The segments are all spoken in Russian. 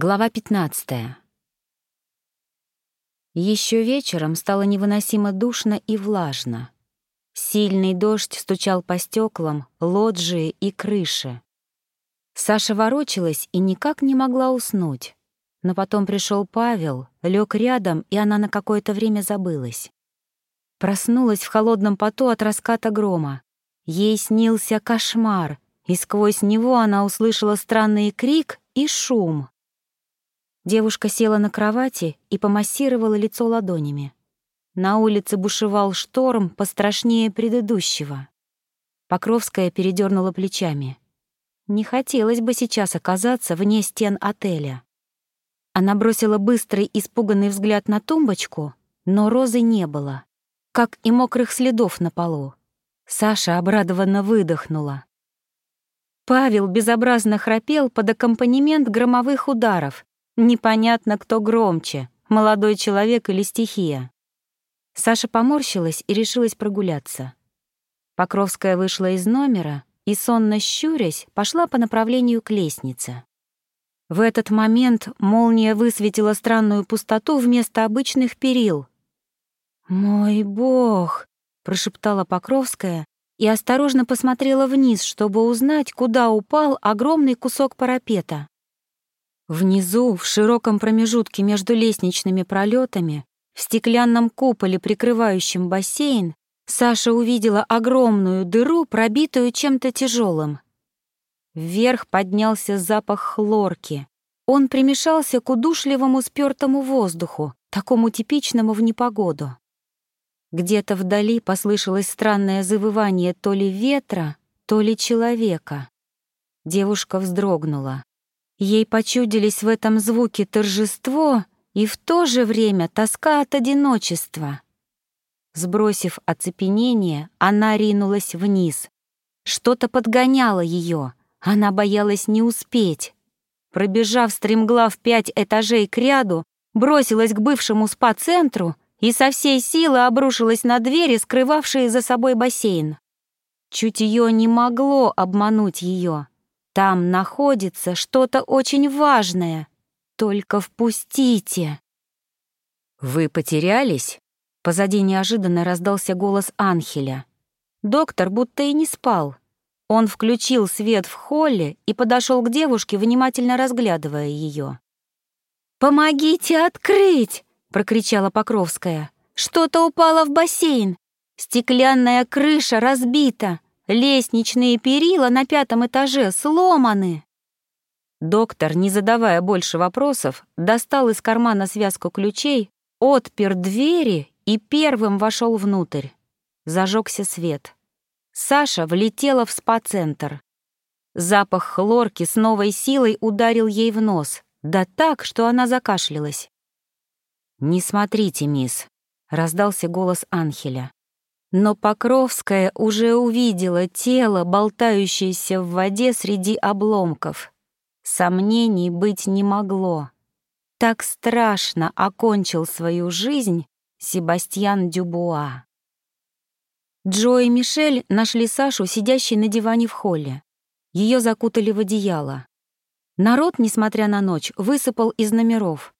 Глава 15. Еще вечером стало невыносимо душно и влажно. Сильный дождь стучал по стеклам, лоджии и крыше. Саша ворочалась и никак не могла уснуть. Но потом пришел Павел, лег рядом, и она на какое-то время забылась. Проснулась в холодном поту от раската грома. Ей снился кошмар, и сквозь него она услышала странный крик и шум. Девушка села на кровати и помассировала лицо ладонями. На улице бушевал шторм пострашнее предыдущего. Покровская передернула плечами. Не хотелось бы сейчас оказаться вне стен отеля. Она бросила быстрый, испуганный взгляд на тумбочку, но розы не было, как и мокрых следов на полу. Саша обрадованно выдохнула. Павел безобразно храпел под аккомпанемент громовых ударов, Непонятно, кто громче, молодой человек или стихия. Саша поморщилась и решилась прогуляться. Покровская вышла из номера и, сонно щурясь, пошла по направлению к лестнице. В этот момент молния высветила странную пустоту вместо обычных перил. «Мой бог!» — прошептала Покровская и осторожно посмотрела вниз, чтобы узнать, куда упал огромный кусок парапета. Внизу, в широком промежутке между лестничными пролетами, в стеклянном куполе, прикрывающем бассейн, Саша увидела огромную дыру, пробитую чем-то тяжелым. Вверх поднялся запах хлорки. Он примешался к удушливому спёртому воздуху, такому типичному в непогоду. Где-то вдали послышалось странное завывание то ли ветра, то ли человека. Девушка вздрогнула. Ей почудились в этом звуке торжество и в то же время тоска от одиночества. Сбросив оцепенение, она ринулась вниз. Что-то подгоняло ее, она боялась не успеть. Пробежав стремглав пять этажей к ряду, бросилась к бывшему спа-центру и со всей силы обрушилась на двери, скрывавшие за собой бассейн. Чутье не могло обмануть ее. Там находится что-то очень важное. Только впустите. Вы потерялись? Позади неожиданно раздался голос Анхеля. Доктор будто и не спал. Он включил свет в холле и подошел к девушке, внимательно разглядывая ее. «Помогите открыть!» — прокричала Покровская. «Что-то упало в бассейн! Стеклянная крыша разбита! Лестничные перила на пятом этаже сломаны. Доктор, не задавая больше вопросов, достал из кармана связку ключей, отпер двери и первым вошел внутрь. Зажегся свет. Саша влетела в спа-центр. Запах хлорки с новой силой ударил ей в нос, да так, что она закашлялась. «Не смотрите, мисс», — раздался голос Анхеля. Но Покровская уже увидела тело, болтающееся в воде среди обломков. Сомнений быть не могло. Так страшно окончил свою жизнь Себастьян Дюбуа. Джо и Мишель нашли Сашу, сидящей на диване в холле. Ее закутали в одеяло. Народ, несмотря на ночь, высыпал из номеров.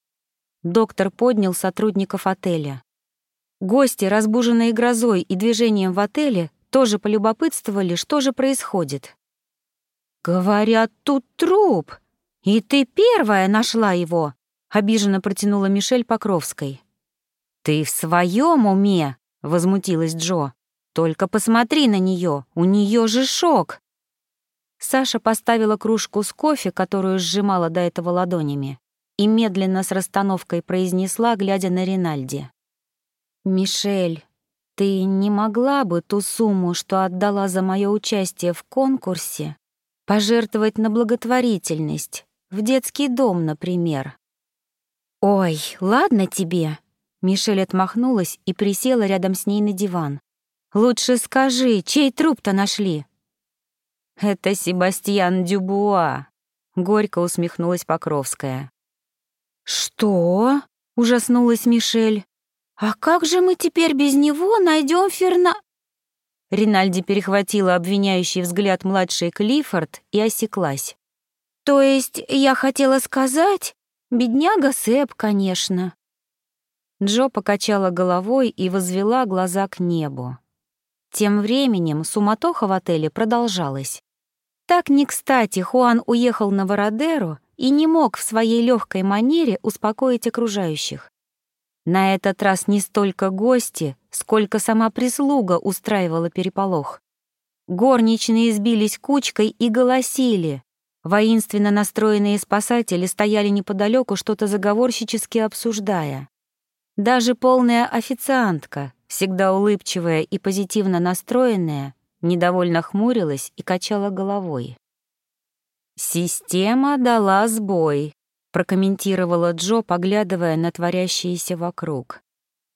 Доктор поднял сотрудников отеля. Гости, разбуженные грозой и движением в отеле, тоже полюбопытствовали, что же происходит. «Говорят, тут труп, и ты первая нашла его», — обиженно протянула Мишель Покровской. «Ты в своем уме?» — возмутилась Джо. «Только посмотри на нее, у нее же шок!» Саша поставила кружку с кофе, которую сжимала до этого ладонями, и медленно с расстановкой произнесла, глядя на Ринальди. «Мишель, ты не могла бы ту сумму, что отдала за мое участие в конкурсе, пожертвовать на благотворительность, в детский дом, например?» «Ой, ладно тебе!» Мишель отмахнулась и присела рядом с ней на диван. «Лучше скажи, чей труп-то нашли?» «Это Себастьян Дюбуа», — горько усмехнулась Покровская. «Что?» — ужаснулась Мишель. «А как же мы теперь без него найдем Ферна...» Ринальди перехватила обвиняющий взгляд младшей Клиффорд и осеклась. «То есть я хотела сказать...» Бедняга Сэп, конечно». Джо покачала головой и возвела глаза к небу. Тем временем суматоха в отеле продолжалась. Так не кстати Хуан уехал на Вородеру и не мог в своей легкой манере успокоить окружающих. На этот раз не столько гости, сколько сама прислуга устраивала переполох. Горничные сбились кучкой и голосили. Воинственно настроенные спасатели стояли неподалеку, что-то заговорщически обсуждая. Даже полная официантка, всегда улыбчивая и позитивно настроенная, недовольно хмурилась и качала головой. «Система дала сбой», — прокомментировала Джо, поглядывая на творящиеся вокруг.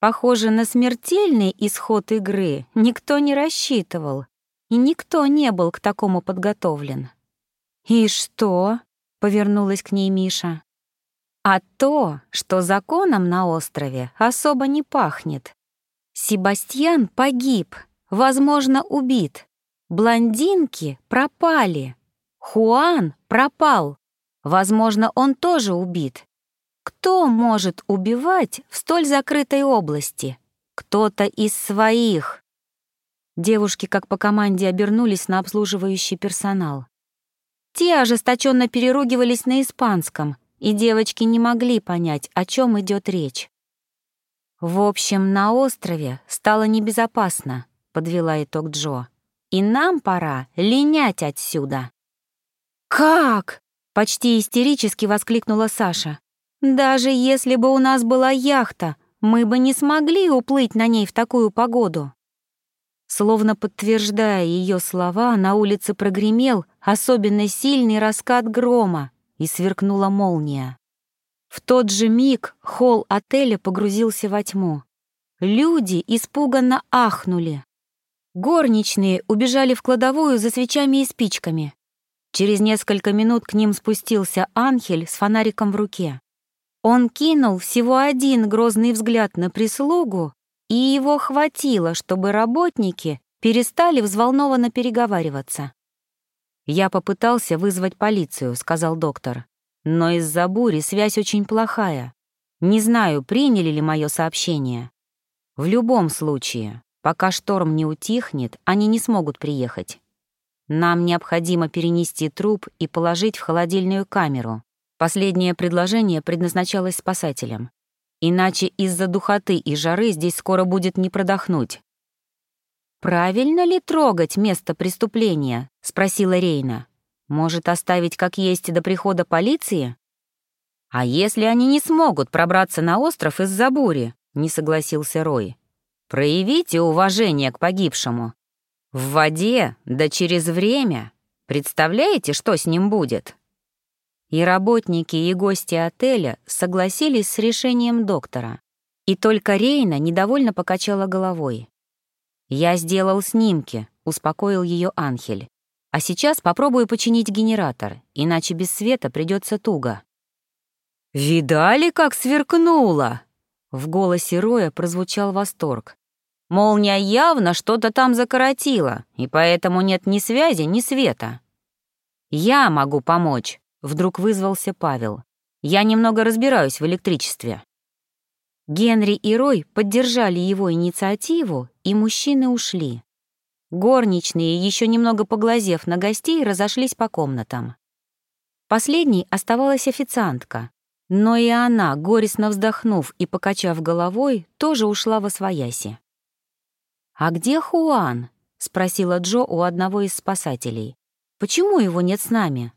«Похоже, на смертельный исход игры никто не рассчитывал, и никто не был к такому подготовлен». «И что?» — повернулась к ней Миша. А то, что законом на острове особо не пахнет. Себастьян погиб, возможно, убит. Блондинки пропали. Хуан пропал. Возможно, он тоже убит. Кто может убивать в столь закрытой области? Кто-то из своих. Девушки, как по команде, обернулись на обслуживающий персонал. Те ожесточенно переругивались на испанском, и девочки не могли понять, о чем идет речь. «В общем, на острове стало небезопасно», — подвела итог Джо. «И нам пора линять отсюда». «Как?» — почти истерически воскликнула Саша. «Даже если бы у нас была яхта, мы бы не смогли уплыть на ней в такую погоду». Словно подтверждая ее слова, на улице прогремел особенно сильный раскат грома, и сверкнула молния. В тот же миг холл отеля погрузился во тьму. Люди испуганно ахнули. Горничные убежали в кладовую за свечами и спичками. Через несколько минут к ним спустился Анхель с фонариком в руке. Он кинул всего один грозный взгляд на прислугу, и его хватило, чтобы работники перестали взволнованно переговариваться. «Я попытался вызвать полицию», — сказал доктор. «Но из-за бури связь очень плохая. Не знаю, приняли ли мое сообщение. В любом случае, пока шторм не утихнет, они не смогут приехать. Нам необходимо перенести труп и положить в холодильную камеру. Последнее предложение предназначалось спасателям. Иначе из-за духоты и жары здесь скоро будет не продохнуть. «Правильно ли трогать место преступления?» — спросила Рейна. «Может, оставить как есть до прихода полиции?» «А если они не смогут пробраться на остров из-за бури?» — не согласился Рой. «Проявите уважение к погибшему. В воде, да через время. Представляете, что с ним будет?» И работники, и гости отеля согласились с решением доктора. И только Рейна недовольно покачала головой. «Я сделал снимки», — успокоил ее Анхель. «А сейчас попробую починить генератор, иначе без света придется туго». «Видали, как сверкнуло?» В голосе Роя прозвучал восторг. «Молния явно что-то там закоротила, и поэтому нет ни связи, ни света». «Я могу помочь», — вдруг вызвался Павел. «Я немного разбираюсь в электричестве». Генри и Рой поддержали его инициативу, и мужчины ушли. Горничные, еще немного поглазев на гостей, разошлись по комнатам. Последней оставалась официантка, но и она, горестно вздохнув и покачав головой, тоже ушла во свояси. «А где Хуан?» — спросила Джо у одного из спасателей. «Почему его нет с нами?»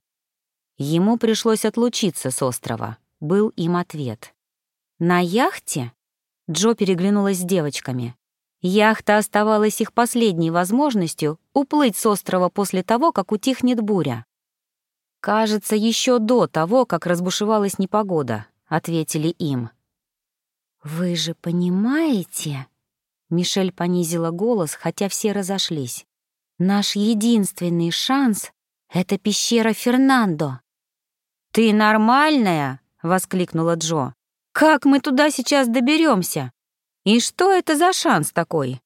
Ему пришлось отлучиться с острова, был им ответ. На яхте? Джо переглянулась с девочками. Яхта оставалась их последней возможностью уплыть с острова после того, как утихнет буря. «Кажется, еще до того, как разбушевалась непогода», — ответили им. «Вы же понимаете...» Мишель понизила голос, хотя все разошлись. «Наш единственный шанс — это пещера Фернандо». «Ты нормальная?» — воскликнула Джо. Как мы туда сейчас доберемся? И что это за шанс такой?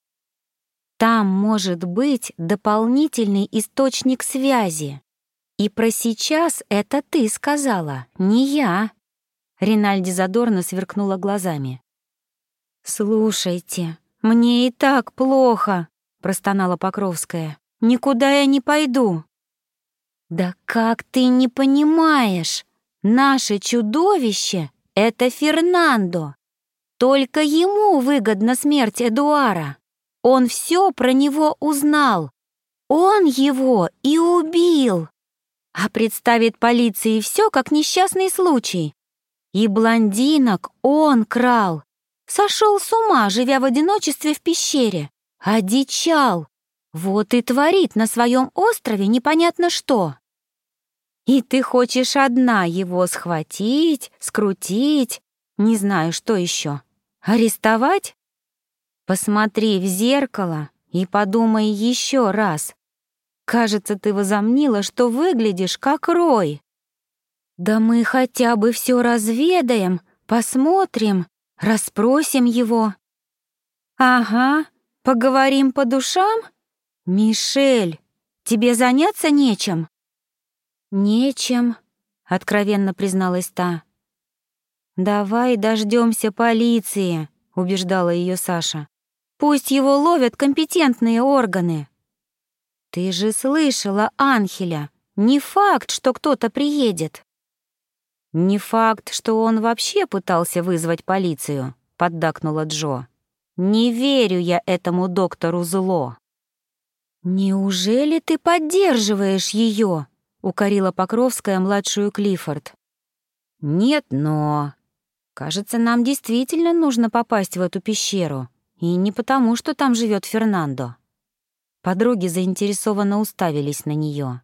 Там может быть дополнительный источник связи. И про сейчас это ты сказала, не я. Ринальди задорно сверкнула глазами. «Слушайте, мне и так плохо», — простонала Покровская. «Никуда я не пойду». «Да как ты не понимаешь? Наше чудовище — это Фернандо. Только ему выгодна смерть Эдуара. Он все про него узнал. Он его и убил. А представит полиции все как несчастный случай. И блондинок он крал. Сошел с ума, живя в одиночестве в пещере. Одичал. Вот и творит на своем острове непонятно что. И ты хочешь одна его схватить, скрутить, не знаю, что еще. Арестовать? Посмотри в зеркало и подумай еще раз. Кажется, ты возомнила, что выглядишь как Рой. Да мы хотя бы все разведаем, посмотрим, расспросим его. Ага, поговорим по душам? Мишель, тебе заняться нечем? «Нечем», — откровенно призналась та. «Давай дождемся полиции», — убеждала ее Саша. «Пусть его ловят компетентные органы». «Ты же слышала Анхеля. Не факт, что кто-то приедет». «Не факт, что он вообще пытался вызвать полицию», — поддакнула Джо. «Не верю я этому доктору зло». «Неужели ты поддерживаешь ее?» — укорила Покровская младшую Клиффорд. «Нет, но...» «Кажется, нам действительно нужно попасть в эту пещеру, и не потому, что там живет Фернандо». Подруги заинтересованно уставились на нее.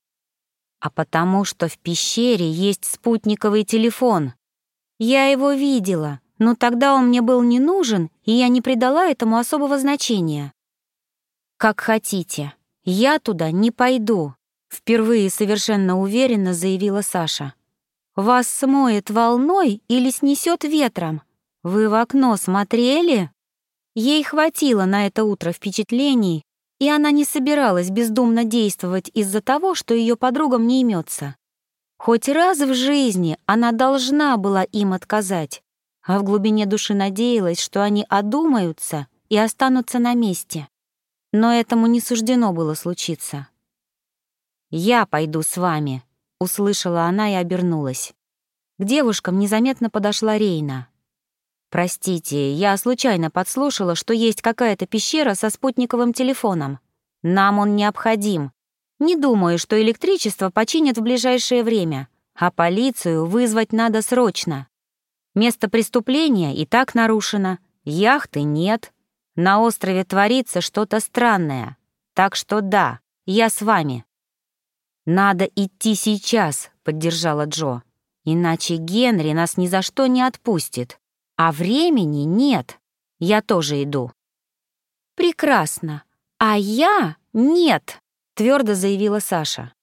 «А потому, что в пещере есть спутниковый телефон. Я его видела, но тогда он мне был не нужен, и я не придала этому особого значения». «Как хотите, я туда не пойду», Впервые совершенно уверенно заявила Саша. «Вас смоет волной или снесет ветром? Вы в окно смотрели?» Ей хватило на это утро впечатлений, и она не собиралась бездумно действовать из-за того, что ее подругам не имется. Хоть раз в жизни она должна была им отказать, а в глубине души надеялась, что они одумаются и останутся на месте. Но этому не суждено было случиться. «Я пойду с вами», — услышала она и обернулась. К девушкам незаметно подошла Рейна. «Простите, я случайно подслушала, что есть какая-то пещера со спутниковым телефоном. Нам он необходим. Не думаю, что электричество починят в ближайшее время, а полицию вызвать надо срочно. Место преступления и так нарушено, яхты нет. На острове творится что-то странное. Так что да, я с вами». «Надо идти сейчас», — поддержала Джо. «Иначе Генри нас ни за что не отпустит. А времени нет. Я тоже иду». «Прекрасно. А я нет», — твердо заявила Саша.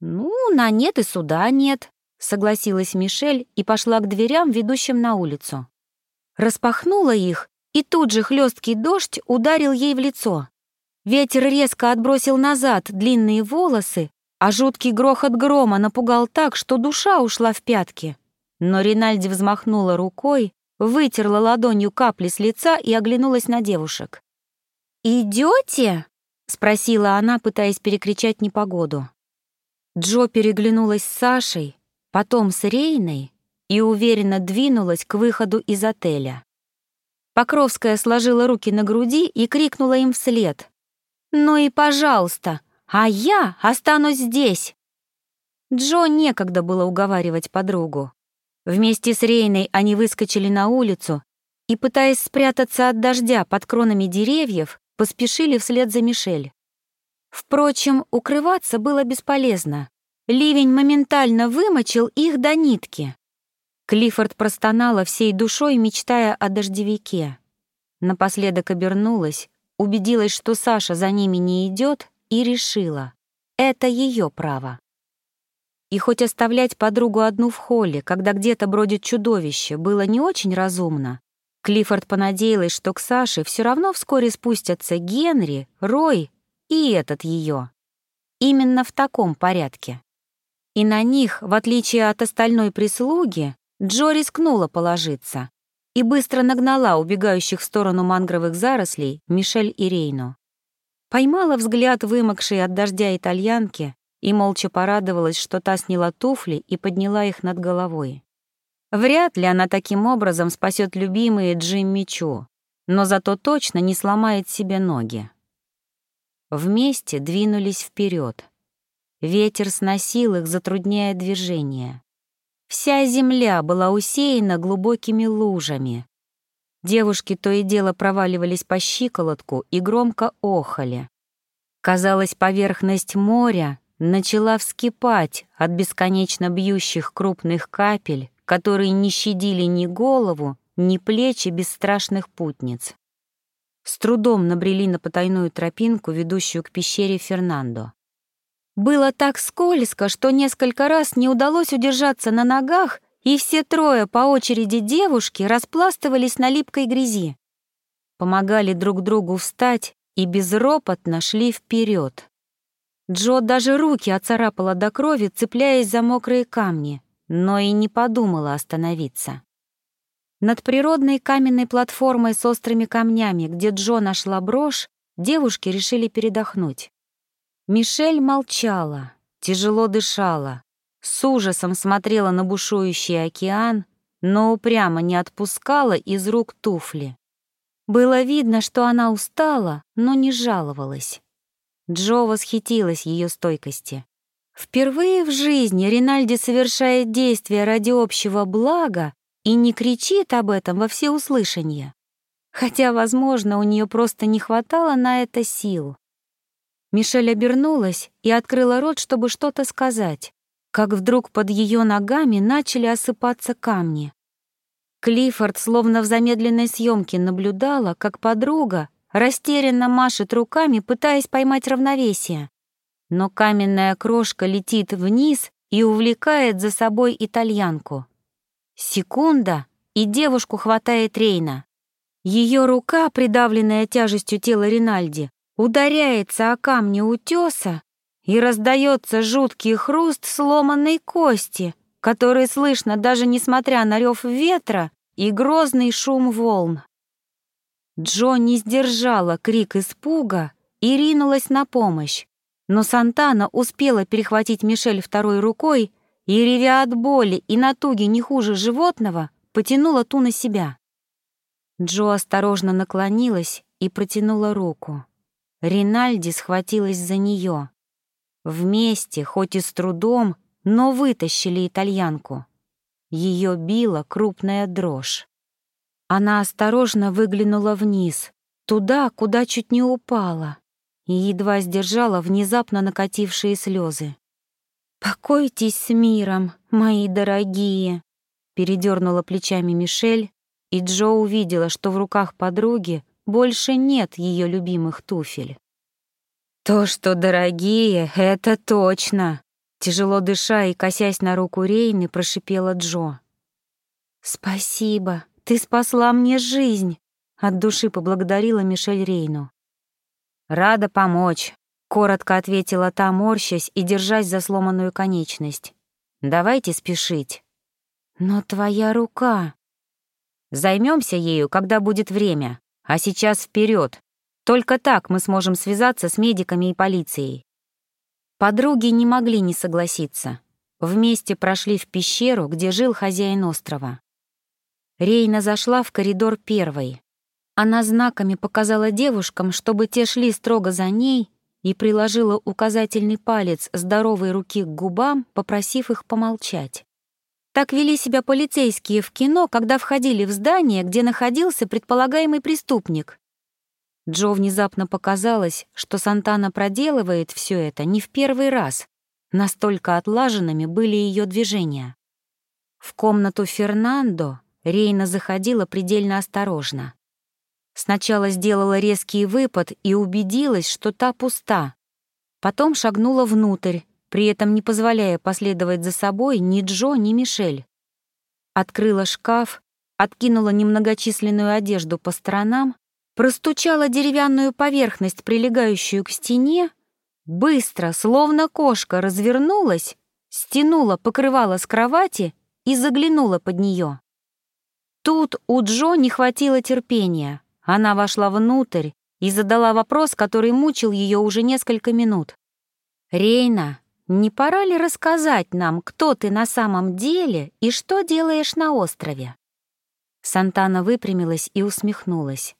«Ну, на нет и суда нет», — согласилась Мишель и пошла к дверям, ведущим на улицу. Распахнула их, и тут же хлесткий дождь ударил ей в лицо. Ветер резко отбросил назад длинные волосы, а жуткий грохот грома напугал так, что душа ушла в пятки. Но Ринальди взмахнула рукой, вытерла ладонью капли с лица и оглянулась на девушек. «Идете?» — спросила она, пытаясь перекричать непогоду. Джо переглянулась с Сашей, потом с Рейной и уверенно двинулась к выходу из отеля. Покровская сложила руки на груди и крикнула им вслед. «Ну и пожалуйста, а я останусь здесь. Джо некогда было уговаривать подругу. Вместе с Рейной они выскочили на улицу и, пытаясь спрятаться от дождя под кронами деревьев, поспешили вслед за Мишель. Впрочем, укрываться было бесполезно. Ливень моментально вымочил их до нитки. Клиффорд простонала всей душой, мечтая о дождевике. Напоследок обернулась, убедилась, что Саша за ними не идет, и решила — это ее право. И хоть оставлять подругу одну в холле, когда где-то бродит чудовище, было не очень разумно, Клиффорд понадеялась, что к Саше все равно вскоре спустятся Генри, Рой и этот ее. Именно в таком порядке. И на них, в отличие от остальной прислуги, Джо рискнула положиться и быстро нагнала убегающих в сторону мангровых зарослей Мишель и Рейну. Поймала взгляд вымокшей от дождя итальянки и молча порадовалась, что та сняла туфли и подняла их над головой. Вряд ли она таким образом спасет любимые Джимми Чу, но зато точно не сломает себе ноги. Вместе двинулись вперед. Ветер сносил их, затрудняя движение. Вся земля была усеяна глубокими лужами. Девушки то и дело проваливались по щиколотку и громко охали. Казалось, поверхность моря начала вскипать от бесконечно бьющих крупных капель, которые не щадили ни голову, ни плечи бесстрашных путниц. С трудом набрели на потайную тропинку, ведущую к пещере Фернандо. Было так скользко, что несколько раз не удалось удержаться на ногах, и все трое по очереди девушки распластывались на липкой грязи. Помогали друг другу встать и безропотно шли вперед. Джо даже руки оцарапала до крови, цепляясь за мокрые камни, но и не подумала остановиться. Над природной каменной платформой с острыми камнями, где Джо нашла брошь, девушки решили передохнуть. Мишель молчала, тяжело дышала, с ужасом смотрела на бушующий океан, но упрямо не отпускала из рук туфли. Было видно, что она устала, но не жаловалась. Джо восхитилась ее стойкости. Впервые в жизни Ринальди совершает действия ради общего блага и не кричит об этом во всеуслышание. Хотя, возможно, у нее просто не хватало на это сил. Мишель обернулась и открыла рот, чтобы что-то сказать, как вдруг под ее ногами начали осыпаться камни. Клиффорд словно в замедленной съемке наблюдала, как подруга растерянно машет руками, пытаясь поймать равновесие. Но каменная крошка летит вниз и увлекает за собой итальянку. Секунда, и девушку хватает Рейна. Ее рука, придавленная тяжестью тела Ринальди, ударяется о камни утеса, и раздается жуткий хруст сломанной кости, который слышно даже несмотря на рев ветра и грозный шум волн. Джо не сдержала крик испуга и ринулась на помощь, но Сантана успела перехватить Мишель второй рукой и, ревя от боли и натуги не хуже животного, потянула ту на себя. Джо осторожно наклонилась и протянула руку. Ринальди схватилась за нее. Вместе, хоть и с трудом, но вытащили итальянку. Ее била крупная дрожь. Она осторожно выглянула вниз, туда, куда чуть не упала, и едва сдержала внезапно накатившие слезы. «Покойтесь с миром, мои дорогие!» Передернула плечами Мишель, и Джо увидела, что в руках подруги больше нет ее любимых туфель. «То, что дорогие, это точно!» Тяжело дыша и косясь на руку Рейны, прошипела Джо. «Спасибо, ты спасла мне жизнь!» От души поблагодарила Мишель Рейну. «Рада помочь», — коротко ответила та, морщась и держась за сломанную конечность. «Давайте спешить». «Но твоя рука...» Займемся ею, когда будет время, а сейчас вперед. Только так мы сможем связаться с медиками и полицией. Подруги не могли не согласиться. Вместе прошли в пещеру, где жил хозяин острова. Рейна зашла в коридор первой. Она знаками показала девушкам, чтобы те шли строго за ней, и приложила указательный палец здоровой руки к губам, попросив их помолчать. Так вели себя полицейские в кино, когда входили в здание, где находился предполагаемый преступник. Джо внезапно показалось, что Сантана проделывает все это не в первый раз. Настолько отлаженными были ее движения. В комнату Фернандо Рейна заходила предельно осторожно. Сначала сделала резкий выпад и убедилась, что та пуста. Потом шагнула внутрь, при этом не позволяя последовать за собой ни Джо, ни Мишель. Открыла шкаф, откинула немногочисленную одежду по сторонам простучала деревянную поверхность, прилегающую к стене, быстро, словно кошка, развернулась, стянула покрывало с кровати и заглянула под нее. Тут у Джо не хватило терпения. Она вошла внутрь и задала вопрос, который мучил ее уже несколько минут. «Рейна, не пора ли рассказать нам, кто ты на самом деле и что делаешь на острове?» Сантана выпрямилась и усмехнулась.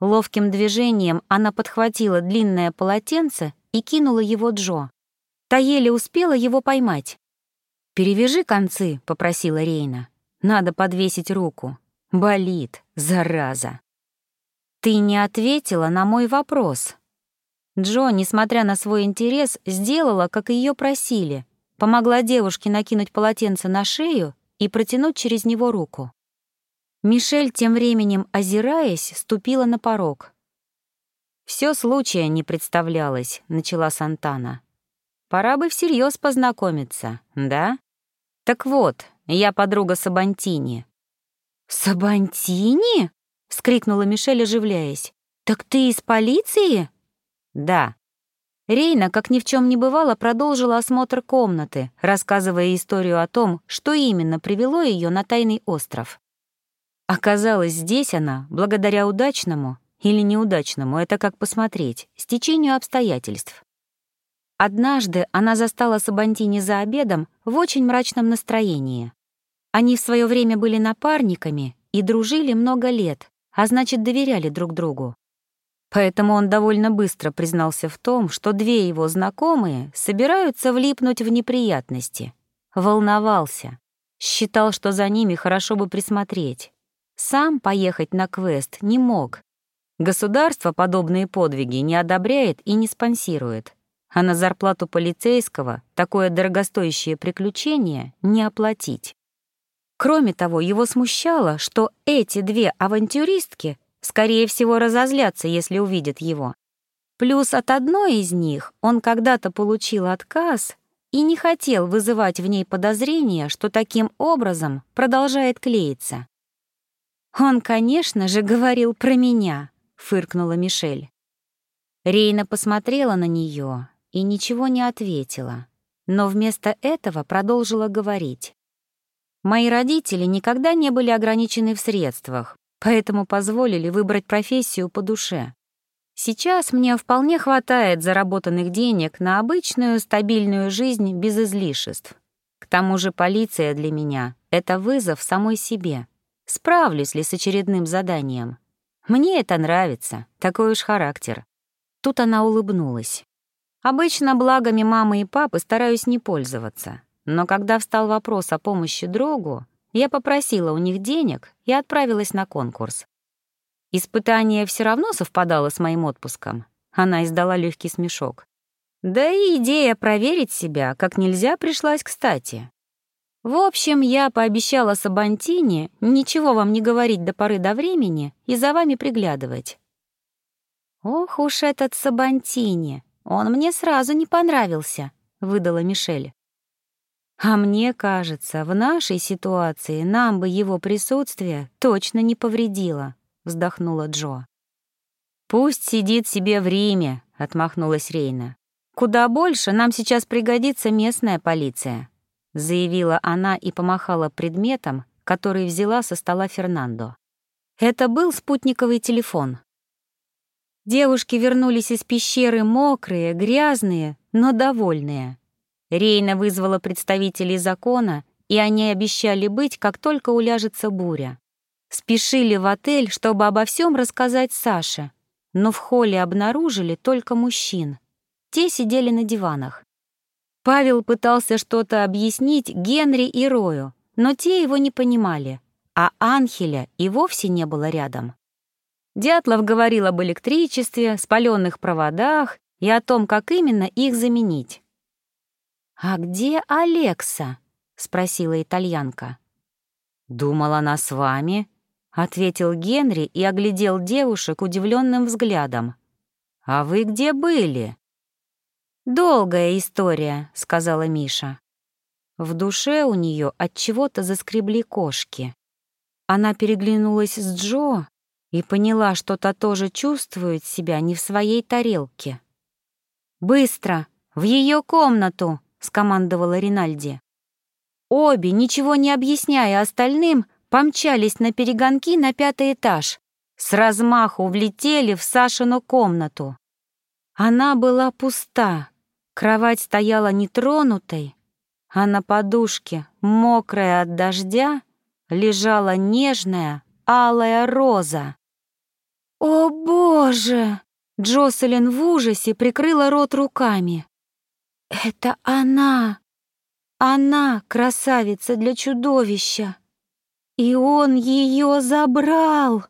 Ловким движением она подхватила длинное полотенце и кинула его Джо. Та еле успела его поймать. «Перевяжи концы», — попросила Рейна. «Надо подвесить руку. Болит, зараза». «Ты не ответила на мой вопрос». Джо, несмотря на свой интерес, сделала, как ее просили. Помогла девушке накинуть полотенце на шею и протянуть через него руку. Мишель, тем временем озираясь, ступила на порог. Все случая не представлялось», — начала Сантана. «Пора бы всерьез познакомиться, да? Так вот, я подруга Сабантини». «Сабантини?» — вскрикнула Мишель, оживляясь. «Так ты из полиции?» «Да». Рейна, как ни в чем не бывало, продолжила осмотр комнаты, рассказывая историю о том, что именно привело ее на тайный остров. Оказалось, здесь она, благодаря удачному или неудачному, это как посмотреть, стечению обстоятельств. Однажды она застала Сабантини за обедом в очень мрачном настроении. Они в свое время были напарниками и дружили много лет, а значит, доверяли друг другу. Поэтому он довольно быстро признался в том, что две его знакомые собираются влипнуть в неприятности. Волновался. Считал, что за ними хорошо бы присмотреть. Сам поехать на квест не мог. Государство подобные подвиги не одобряет и не спонсирует, а на зарплату полицейского такое дорогостоящее приключение не оплатить. Кроме того, его смущало, что эти две авантюристки, скорее всего, разозлятся, если увидят его. Плюс от одной из них он когда-то получил отказ и не хотел вызывать в ней подозрения, что таким образом продолжает клеиться. «Он, конечно же, говорил про меня», — фыркнула Мишель. Рейна посмотрела на нее и ничего не ответила, но вместо этого продолжила говорить. «Мои родители никогда не были ограничены в средствах, поэтому позволили выбрать профессию по душе. Сейчас мне вполне хватает заработанных денег на обычную стабильную жизнь без излишеств. К тому же полиция для меня — это вызов самой себе. Справлюсь ли с очередным заданием? Мне это нравится, такой уж характер. Тут она улыбнулась. Обычно благами мамы и папы стараюсь не пользоваться. Но когда встал вопрос о помощи другу, я попросила у них денег и отправилась на конкурс. Испытание все равно совпадало с моим отпуском. Она издала легкий смешок. Да и идея проверить себя как нельзя пришлась кстати. В общем, я пообещала Сабантине ничего вам не говорить до поры до времени и за вами приглядывать. Ох уж этот Сабантини, он мне сразу не понравился, выдала Мишель. А мне кажется, в нашей ситуации нам бы его присутствие точно не повредило, вздохнула Джо. Пусть сидит себе в Риме, отмахнулась Рейна. Куда больше нам сейчас пригодится местная полиция заявила она и помахала предметом, который взяла со стола Фернандо. Это был спутниковый телефон. Девушки вернулись из пещеры мокрые, грязные, но довольные. Рейна вызвала представителей закона, и они обещали быть, как только уляжется буря. Спешили в отель, чтобы обо всем рассказать Саше, но в холле обнаружили только мужчин. Те сидели на диванах. Павел пытался что-то объяснить Генри и Рою, но те его не понимали, а Анхеля и вовсе не было рядом. Дятлов говорил об электричестве, спаленных проводах и о том, как именно их заменить. «А где Алекса?» — спросила итальянка. «Думала, она с вами», — ответил Генри и оглядел девушек удивленным взглядом. «А вы где были?» «Долгая история», — сказала Миша. В душе у нее от чего-то заскребли кошки. Она переглянулась с Джо и поняла, что та тоже чувствует себя не в своей тарелке. «Быстро! В ее комнату!» — скомандовала Ринальди. Обе, ничего не объясняя остальным, помчались на перегонки на пятый этаж. С размаху влетели в Сашину комнату. Она была пуста, кровать стояла нетронутой, а на подушке, мокрая от дождя, лежала нежная алая роза. «О, Боже!» Джоселин в ужасе прикрыла рот руками. «Это она! Она красавица для чудовища! И он ее забрал!»